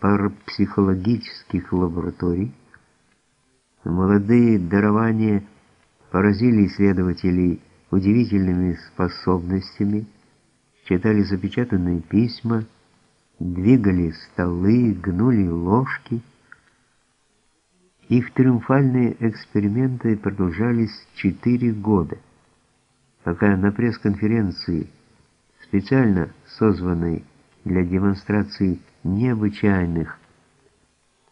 парапсихологических лабораторий. Молодые дарования поразили исследователей удивительными способностями, читали запечатанные письма, двигали столы, гнули ложки. Их триумфальные эксперименты продолжались четыре года, пока на пресс-конференции, специально созванной для демонстрации необычайных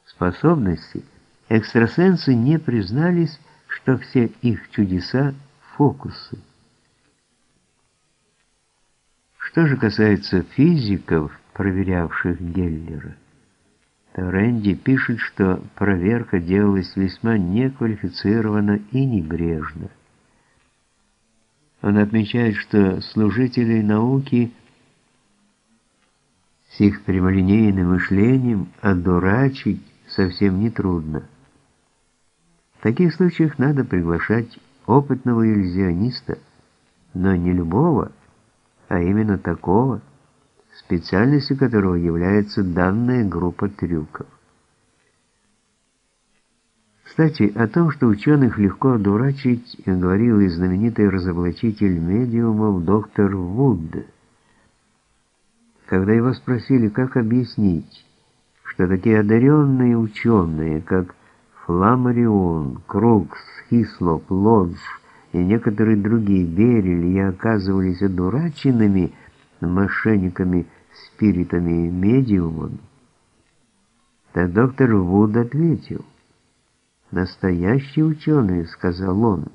способностей, экстрасенсы не признались, что все их чудеса – фокусы. Что же касается физиков, проверявших Геллера, то Рэнди пишет, что проверка делалась весьма неквалифицированно и небрежно. Он отмечает, что служителей науки с их прямолинейным мышлением одурачить совсем нетрудно. В таких случаях надо приглашать опытного иллюзиониста, но не любого, а именно такого, специальностью которого является данная группа трюков. Кстати, о том, что ученых легко одурачить, говорил и знаменитый разоблачитель медиумов доктор Вуд. Когда его спросили, как объяснить, что такие одаренные ученые, как Фламарион, Крукс, Хислоп, Лодж и некоторые другие верили и оказывались одураченными мошенниками, спиритами и медиумами, то доктор Вуд ответил, «Настоящий ученый, — сказал он,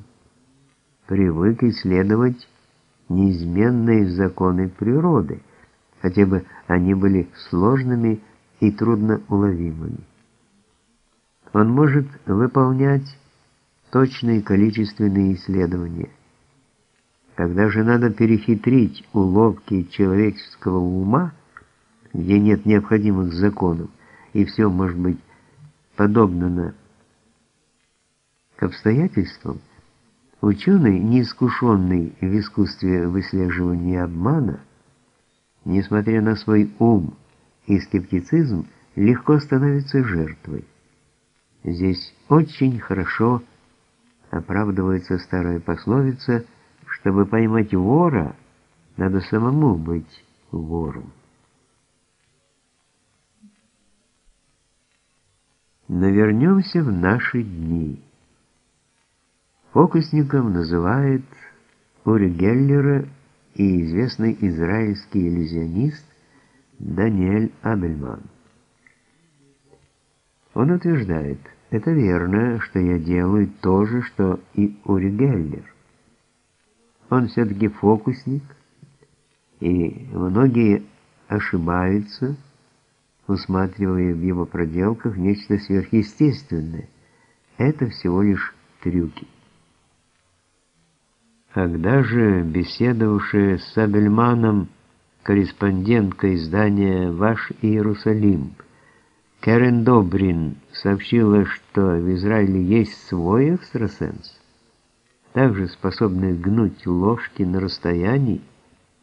— привык исследовать неизменные законы природы, хотя бы они были сложными и трудноуловимыми. Он может выполнять точные количественные исследования. Когда же надо перехитрить уловки человеческого ума, где нет необходимых законов, и все может быть подобно к обстоятельствам, ученый, неискушенный в искусстве выслеживания обмана, несмотря на свой ум и скептицизм, легко становится жертвой. Здесь очень хорошо оправдывается старая пословица, чтобы поймать вора, надо самому быть вором. Но вернемся в наши дни. Фокусником называет Ури Геллера и известный израильский иллюзионист Даниэль Абельман. Он утверждает, это верно, что я делаю то же, что и Ури Геллер. Он все-таки фокусник, и многие ошибаются, усматривая в его проделках нечто сверхъестественное. Это всего лишь трюки. Когда же беседовавшая с Абельманом корреспондентка издания «Ваш Иерусалим» Кэрен Добрин сообщила, что в Израиле есть свой экстрасенс, также способный гнуть ложки на расстоянии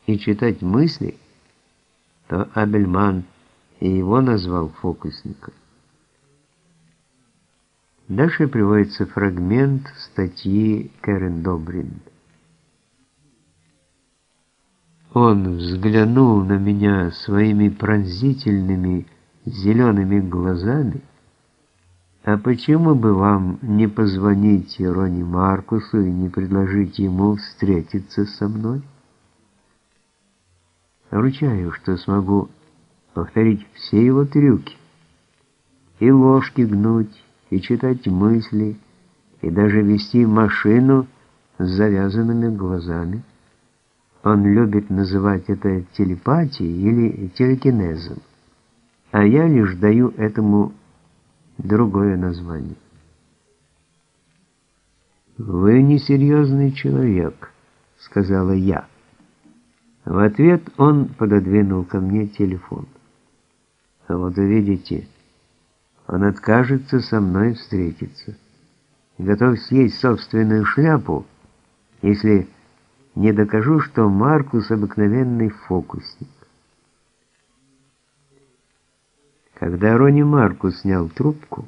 и читать мысли, то Абельман и его назвал фокусником. Дальше приводится фрагмент статьи Кэрен Добрин. Он взглянул на меня своими пронзительными зелеными глазами. А почему бы вам не позвонить Рони Маркусу и не предложить ему встретиться со мной? Ручаю, что смогу повторить все его трюки. И ложки гнуть, и читать мысли, и даже вести машину с завязанными глазами. Он любит называть это телепатией или телекинезом, а я лишь даю этому другое название. «Вы несерьезный человек», — сказала я. В ответ он пододвинул ко мне телефон. А вот увидите, он откажется со мной встретиться. Готов съесть собственную шляпу, если не докажу, что Маркус обыкновенный фокусник. Когда Рони Марку снял трубку,